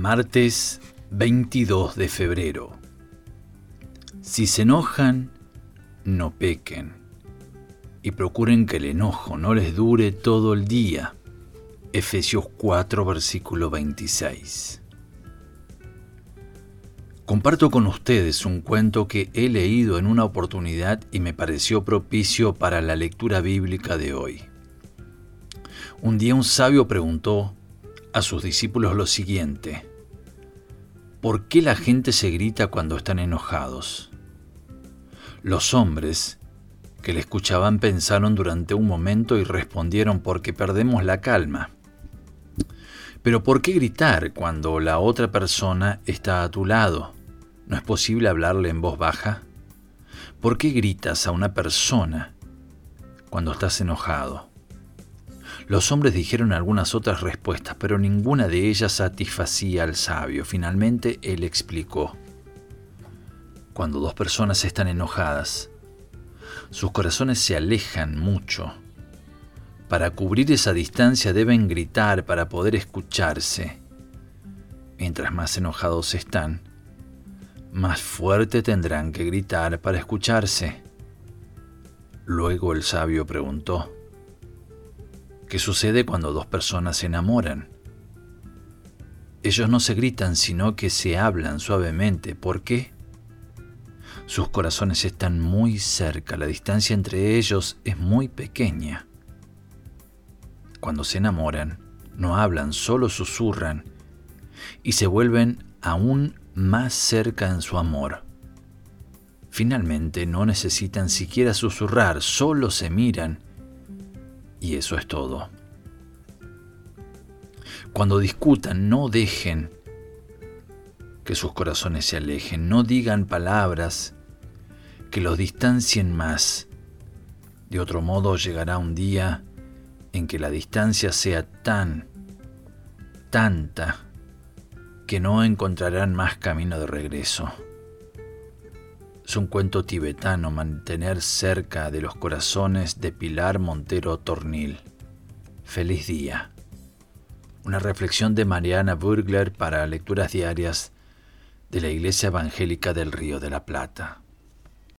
Martes 22 de febrero. Si se enojan, no pequen y procuren que el enojo no les dure todo el día. Efesios 4, versículo 26. Comparto con ustedes un cuento que he leído en una oportunidad y me pareció propicio para la lectura bíblica de hoy. Un día un sabio preguntó a sus discípulos lo siguiente. ¿Por qué la gente se grita cuando están enojados? Los hombres que le escuchaban pensaron durante un momento y respondieron porque perdemos la calma. Pero ¿por qué gritar cuando la otra persona está a tu lado? ¿No es posible hablarle en voz baja? ¿Por qué gritas a una persona cuando estás enojado? Los hombres dijeron algunas otras respuestas, pero ninguna de ellas satisfacía al sabio. Finalmente él explicó. Cuando dos personas están enojadas, sus corazones se alejan mucho. Para cubrir esa distancia deben gritar para poder escucharse. Mientras más enojados están, más fuerte tendrán que gritar para escucharse. Luego el sabio preguntó, ¿Qué sucede cuando dos personas se enamoran? Ellos no se gritan, sino que se hablan suavemente. ¿Por qué? Sus corazones están muy cerca, la distancia entre ellos es muy pequeña. Cuando se enamoran, no hablan, solo susurran y se vuelven aún más cerca en su amor. Finalmente no necesitan siquiera susurrar, solo se miran y eso es todo. Cuando discutan, no dejen que sus corazones se alejen, no digan palabras que los distancien más. De otro modo llegará un día en que la distancia sea tan, tanta, que no encontrarán más camino de regreso. Es un cuento tibetano mantener cerca de los corazones de Pilar Montero Tornil. Feliz día. Una reflexión de Mariana Burgler para lecturas diarias de la Iglesia Evangélica del Río de la Plata.